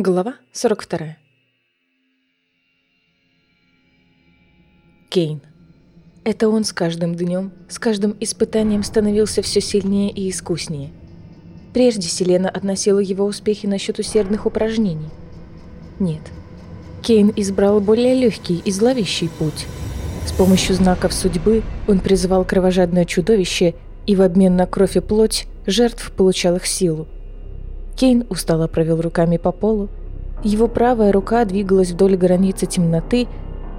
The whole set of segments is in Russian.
Глава 42. Кейн. Это он с каждым днем, с каждым испытанием становился все сильнее и искуснее. Прежде Селена относила его успехи насчет усердных упражнений. Нет. Кейн избрал более легкий и зловещий путь. С помощью знаков судьбы он призывал кровожадное чудовище и в обмен на кровь и плоть жертв получал их силу – Кейн устало провел руками по полу. Его правая рука двигалась вдоль границы темноты,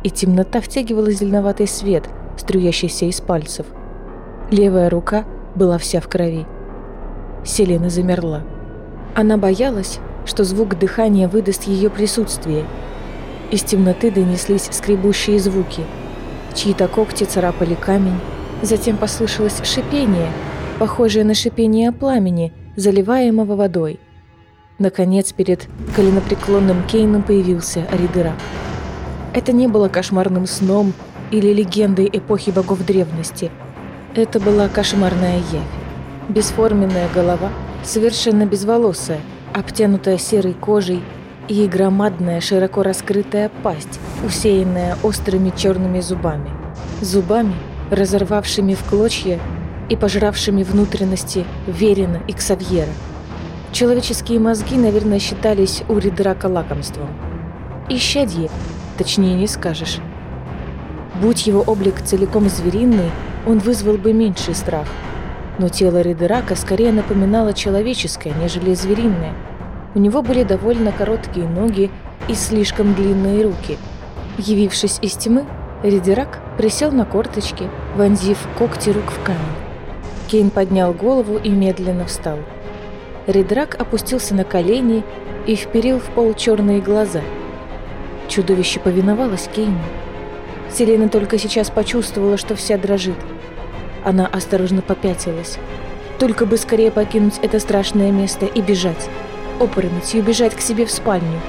и темнота втягивала зеленоватый свет, струящийся из пальцев. Левая рука была вся в крови. Селена замерла. Она боялась, что звук дыхания выдаст ее присутствие. Из темноты донеслись скребущие звуки. Чьи-то когти царапали камень. Затем послышалось шипение, похожее на шипение пламени, заливаемого водой – Наконец, перед коленопреклонным Кейном появился Аридера. Это не было кошмарным сном или легендой эпохи богов древности. Это была кошмарная явь. Бесформенная голова, совершенно безволосая, обтянутая серой кожей и громадная широко раскрытая пасть, усеянная острыми черными зубами. Зубами, разорвавшими в клочья и пожравшими внутренности Верина и Ксавьера – Человеческие мозги, наверное, считались у Ридрака лакомством. Исчадье, точнее не скажешь. Будь его облик целиком звериный, он вызвал бы меньший страх. Но тело Ридерака скорее напоминало человеческое, нежели звериное. У него были довольно короткие ноги и слишком длинные руки. Явившись из тьмы, Ридерак присел на корточки, вонзив когти рук в камень. Кейн поднял голову и медленно встал. Ридрак опустился на колени и вперил в пол черные глаза. Чудовище повиновалось Кейну. Селена только сейчас почувствовала, что вся дрожит. Она осторожно попятилась. Только бы скорее покинуть это страшное место и бежать. Опрометью бежать к себе в спальню.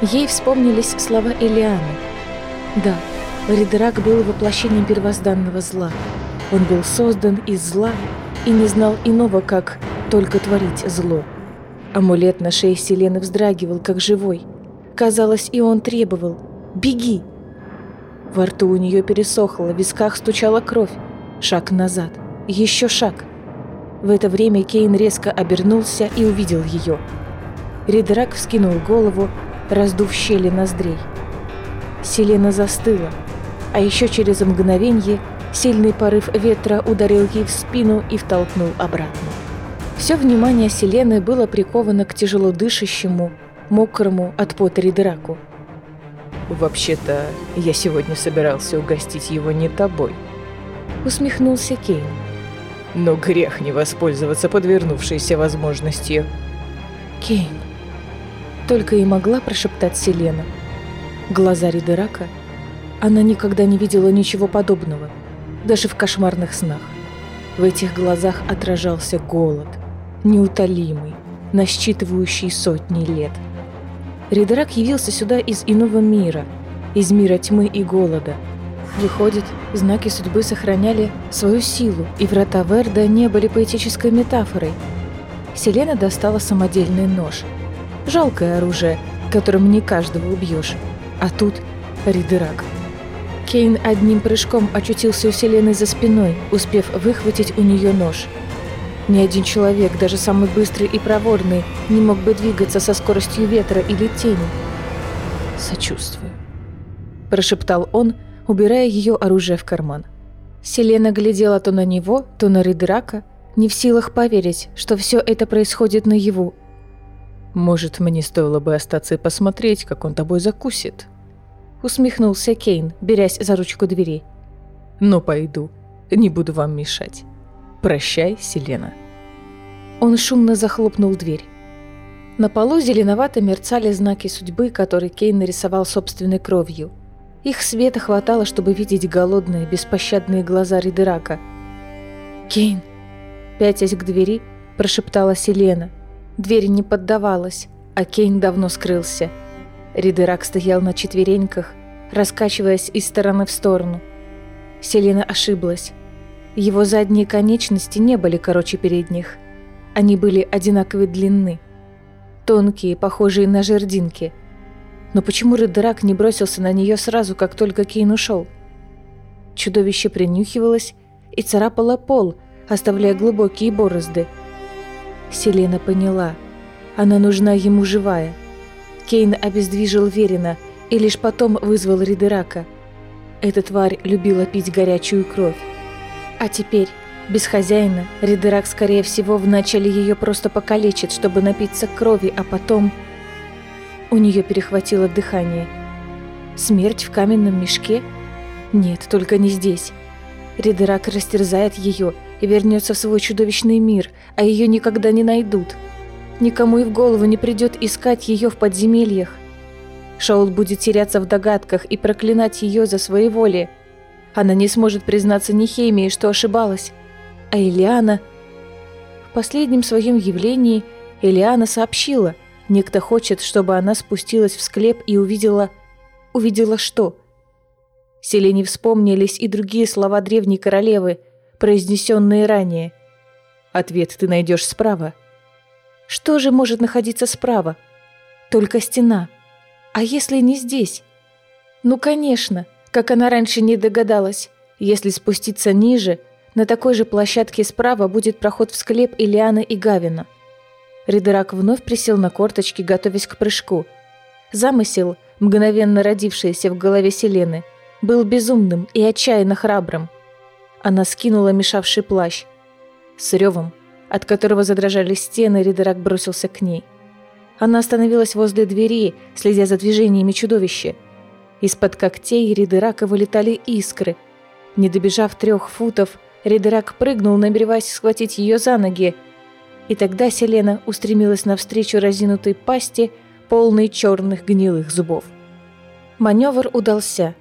Ей вспомнились слова Элианы. Да, Ридрак был воплощением первозданного зла. Он был создан из зла и не знал иного, как только творить зло. Амулет на шее Селены вздрагивал, как живой. Казалось, и он требовал «Беги!». Во рту у нее пересохло, в висках стучала кровь. Шаг назад. Еще шаг. В это время Кейн резко обернулся и увидел ее. Ридрак вскинул голову, раздув щели ноздрей. Селена застыла, а еще через мгновенье сильный порыв ветра ударил ей в спину и втолкнул обратно. Все внимание Селены было приковано к тяжело дышащему, мокрому от пота Ридераку. «Вообще-то, я сегодня собирался угостить его не тобой», — усмехнулся Кейн. «Но грех не воспользоваться подвернувшейся возможностью». «Кейн», — только и могла прошептать Селена. Глаза Ридерака, она никогда не видела ничего подобного, даже в кошмарных снах. В этих глазах отражался голод — неутолимый, насчитывающий сотни лет. Ридерак явился сюда из иного мира, из мира тьмы и голода. Выходит, знаки судьбы сохраняли свою силу, и врата Верда не были поэтической метафорой. Селена достала самодельный нож. Жалкое оружие, которым не каждого убьешь. А тут Ридерак. Кейн одним прыжком очутился у Селены за спиной, успев выхватить у нее нож – ни один человек, даже самый быстрый и проворный, не мог бы двигаться со скоростью ветра или тени. «Сочувствую», – прошептал он, убирая ее оружие в карман. Селена глядела то на него, то на Ридрака, не в силах поверить, что все это происходит наяву. «Может, мне стоило бы остаться и посмотреть, как он тобой закусит?» Усмехнулся Кейн, берясь за ручку двери. «Но пойду, не буду вам мешать». «Прощай, Селена». Он шумно захлопнул дверь. На полу зеленовато мерцали знаки судьбы, которые Кейн нарисовал собственной кровью. Их света хватало, чтобы видеть голодные, беспощадные глаза Ридерака. «Кейн!» Пятясь к двери, прошептала Селена. Дверь не поддавалась, а Кейн давно скрылся. Ридерак стоял на четвереньках, раскачиваясь из стороны в сторону. Селена ошиблась. Его задние конечности не были короче передних. Они были одинаковой длины. тонкие, похожие на жердинки. Но почему Рыдерак не бросился на нее сразу, как только Кейн ушел? Чудовище принюхивалось и царапало пол, оставляя глубокие борозды. Селена поняла. Она нужна ему живая. Кейн обездвижил Верина и лишь потом вызвал Ридерака. Эта тварь любила пить горячую кровь. А теперь, без хозяина, Ридерак, скорее всего, вначале ее просто покалечит, чтобы напиться крови, а потом... У нее перехватило дыхание. Смерть в каменном мешке? Нет, только не здесь. Ридерак растерзает ее и вернется в свой чудовищный мир, а ее никогда не найдут. Никому и в голову не придет искать ее в подземельях. Шаул будет теряться в догадках и проклинать ее за свои воли. Она не сможет признаться Нехемии, что ошибалась. А Элиана... В последнем своем явлении Элиана сообщила, некто хочет, чтобы она спустилась в склеп и увидела... Увидела что? Селене вспомнились и другие слова древней королевы, произнесенные ранее. Ответ ты найдешь справа. Что же может находиться справа? Только стена. А если не здесь? Ну, конечно, как она раньше не догадалась. Если спуститься ниже, на такой же площадке справа будет проход в склеп Ильяны и Гавина. Ридерак вновь присел на корточки, готовясь к прыжку. Замысел, мгновенно родившийся в голове Селены, был безумным и отчаянно храбрым. Она скинула мешавший плащ. С ревом, от которого задрожали стены, Ридерак бросился к ней. Она остановилась возле двери, следя за движениями чудовища. Из-под когтей Ридерака вылетали искры. Не добежав трех футов, Ридерак прыгнул, намереваясь схватить ее за ноги. И тогда Селена устремилась навстречу разинутой пасти, полной черных гнилых зубов. Маневр удался.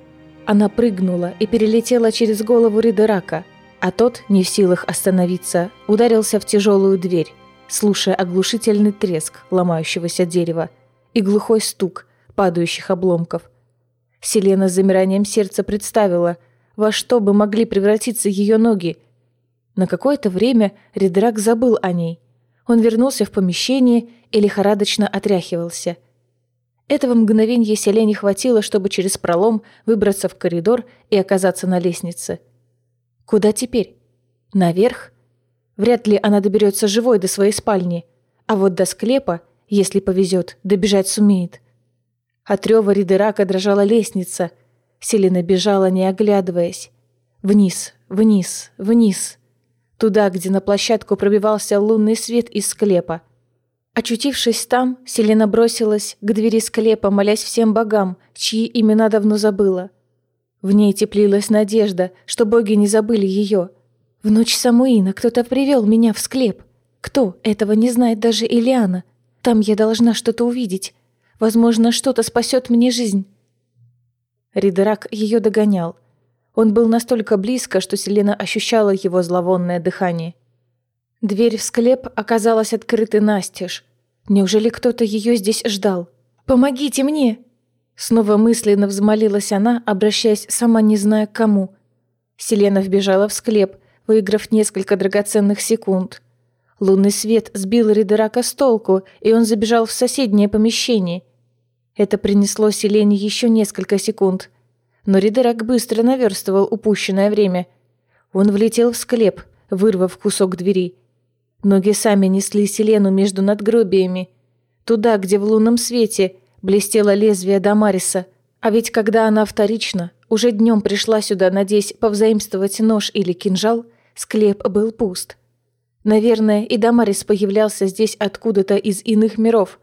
Она прыгнула и перелетела через голову Ридерака, а тот, не в силах остановиться, ударился в тяжелую дверь слушая оглушительный треск ломающегося дерева и глухой стук падающих обломков. Селена с замиранием сердца представила, во что бы могли превратиться ее ноги. На какое-то время Редрак забыл о ней. Он вернулся в помещение и лихорадочно отряхивался. Этого мгновения Селене хватило, чтобы через пролом выбраться в коридор и оказаться на лестнице. Куда теперь? Наверх? Вряд ли она доберется живой до своей спальни. А вот до склепа, если повезет, добежать сумеет. От рева Ридерака дрожала лестница. Селена бежала, не оглядываясь. Вниз, вниз, вниз. Туда, где на площадку пробивался лунный свет из склепа. Очутившись там, Селена бросилась к двери склепа, молясь всем богам, чьи имена давно забыла. В ней теплилась надежда, что боги не забыли ее — в ночь Самуина кто-то привел меня в склеп. Кто? Этого не знает даже Ильяна. Там я должна что-то увидеть. Возможно, что-то спасет мне жизнь. Ридерак ее догонял. Он был настолько близко, что Селена ощущала его зловонное дыхание. Дверь в склеп оказалась открытой настежь. Неужели кто-то ее здесь ждал? «Помогите мне!» Снова мысленно взмолилась она, обращаясь сама не зная к кому. Селена вбежала в склеп, выиграв несколько драгоценных секунд. Лунный свет сбил Ридерака с толку, и он забежал в соседнее помещение. Это принесло Селене еще несколько секунд. Но Ридерак быстро наверстывал упущенное время. Он влетел в склеп, вырвав кусок двери. Ноги сами несли Селену между надгробиями. Туда, где в лунном свете блестело лезвие Дамариса. А ведь когда она вторично, уже днем пришла сюда, надеясь повзаимствовать нож или кинжал, Склеп был пуст. Наверное, и Дамарис появлялся здесь откуда-то из иных миров.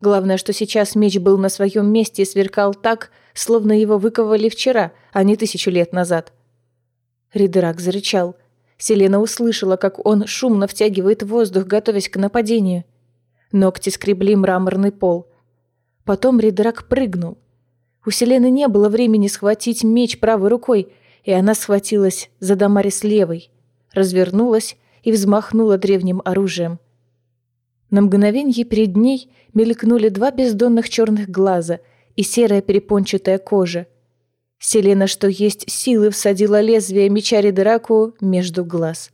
Главное, что сейчас меч был на своем месте и сверкал так, словно его выковали вчера, а не тысячу лет назад. Ридерак зарычал. Селена услышала, как он шумно втягивает воздух, готовясь к нападению. Ногти скребли мраморный пол. Потом Ридерак прыгнул. У Селены не было времени схватить меч правой рукой, и она схватилась за Дамарис левой развернулась и взмахнула древним оружием. На мгновенье перед ней мелькнули два бездонных черных глаза и серая перепончатая кожа. Селена, что есть силы, всадила лезвие меча Ридераку между глаз.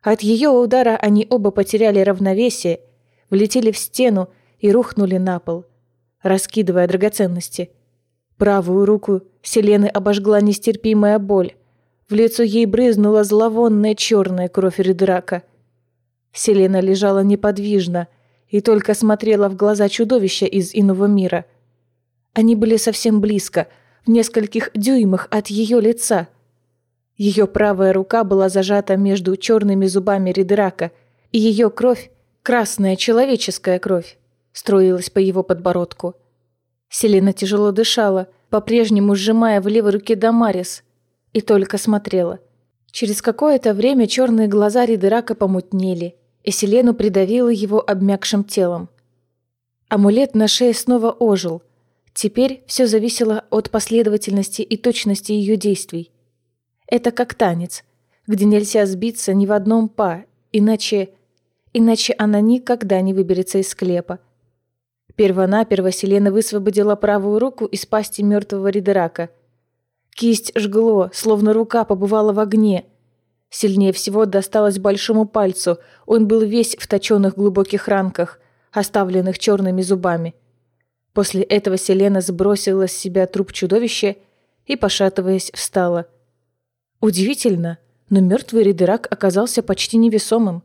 От ее удара они оба потеряли равновесие, влетели в стену и рухнули на пол, раскидывая драгоценности. Правую руку Селены обожгла нестерпимая боль. В лицо ей брызнула зловонная черная кровь Ридрака. Селена лежала неподвижно и только смотрела в глаза чудовища из иного мира. Они были совсем близко, в нескольких дюймах от ее лица. Ее правая рука была зажата между черными зубами Ридрака, и ее кровь, красная человеческая кровь, строилась по его подбородку. Селена тяжело дышала, по-прежнему сжимая в левой руке Дамарис, и только смотрела. Через какое-то время черные глаза Ридерака помутнели, и Селену придавило его обмякшим телом. Амулет на шее снова ожил. Теперь все зависело от последовательности и точности ее действий. Это как танец, где нельзя сбиться ни в одном па, иначе... Иначе она никогда не выберется из склепа. Первонаперво Селена высвободила правую руку из пасти мертвого Ридерака. Кисть жгло, словно рука побывала в огне. Сильнее всего досталось большому пальцу, он был весь в точенных глубоких ранках, оставленных черными зубами. После этого Селена сбросила с себя труп чудовища и, пошатываясь, встала. Удивительно, но мертвый Ридерак оказался почти невесомым.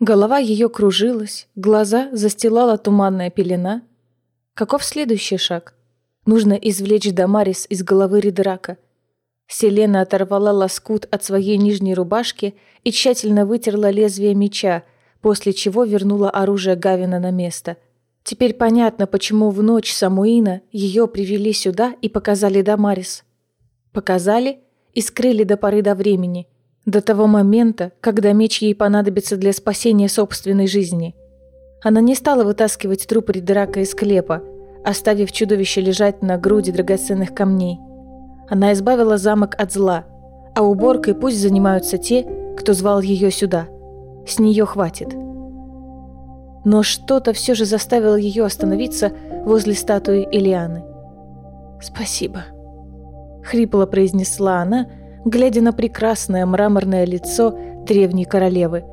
Голова ее кружилась, глаза застилала туманная пелена. Каков следующий шаг? Нужно извлечь Дамарис из головы Ридрака. Селена оторвала лоскут от своей нижней рубашки и тщательно вытерла лезвие меча, после чего вернула оружие Гавина на место. Теперь понятно, почему в ночь Самуина ее привели сюда и показали Дамарис. Показали и скрыли до поры до времени – до того момента, когда меч ей понадобится для спасения собственной жизни. Она не стала вытаскивать труп Ридрака из склепа, оставив чудовище лежать на груди драгоценных камней. Она избавила замок от зла, а уборкой пусть занимаются те, кто звал ее сюда. С нее хватит. Но что-то все же заставило ее остановиться возле статуи Илианы. «Спасибо», — хрипло произнесла она, — глядя на прекрасное мраморное лицо древней королевы.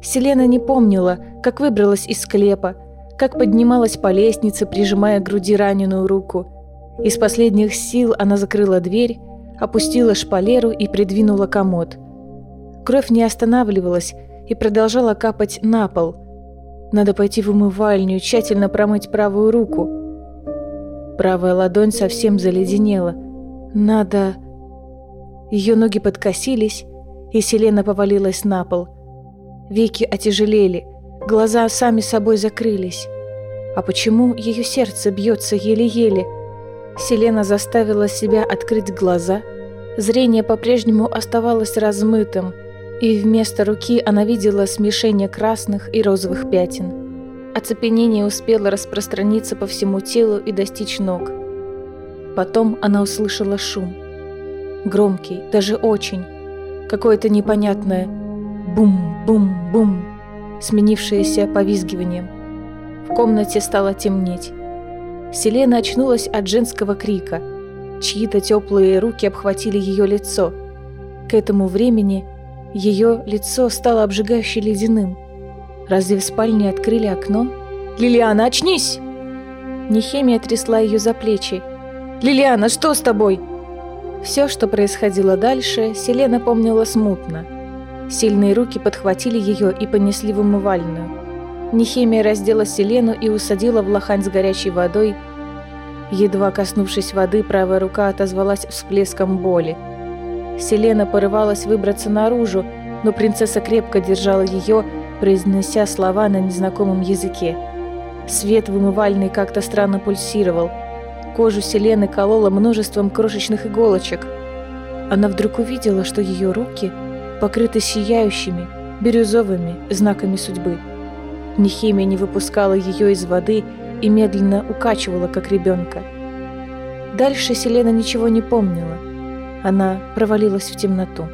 Селена не помнила, как выбралась из склепа, как поднималась по лестнице, прижимая к груди раненую руку. Из последних сил она закрыла дверь, опустила шпалеру и придвинула комод. Кровь не останавливалась и продолжала капать на пол. Надо пойти в умывальню, тщательно промыть правую руку. Правая ладонь совсем заледенела. Надо... Ее ноги подкосились, и Селена повалилась на пол. Веки отяжелели, глаза сами собой закрылись. А почему ее сердце бьется еле-еле? Селена заставила себя открыть глаза. Зрение по-прежнему оставалось размытым, и вместо руки она видела смешение красных и розовых пятен. Оцепенение успело распространиться по всему телу и достичь ног. Потом она услышала шум – громкий, даже очень. Какое-то непонятное бум-бум-бум, сменившееся повизгиванием. В комнате стало темнеть. Селена очнулась от женского крика. Чьи-то теплые руки обхватили ее лицо. К этому времени ее лицо стало обжигающе ледяным. Разве в спальне открыли окно? «Лилиана, очнись!» Нехемия трясла ее за плечи. «Лилиана, что с тобой?» Все, что происходило дальше, Селена помнила смутно. Сильные руки подхватили ее и понесли в умывальную. Нехемия раздела Селену и усадила в лохань с горячей водой. Едва коснувшись воды, правая рука отозвалась всплеском боли. Селена порывалась выбраться наружу, но принцесса крепко держала ее, произнеся слова на незнакомом языке. Свет в умывальной как-то странно пульсировал – Кожу Селены колола множеством крошечных иголочек. Она вдруг увидела, что ее руки покрыты сияющими, бирюзовыми знаками судьбы. Нехимия не выпускала ее из воды и медленно укачивала, как ребенка. Дальше Селена ничего не помнила. Она провалилась в темноту.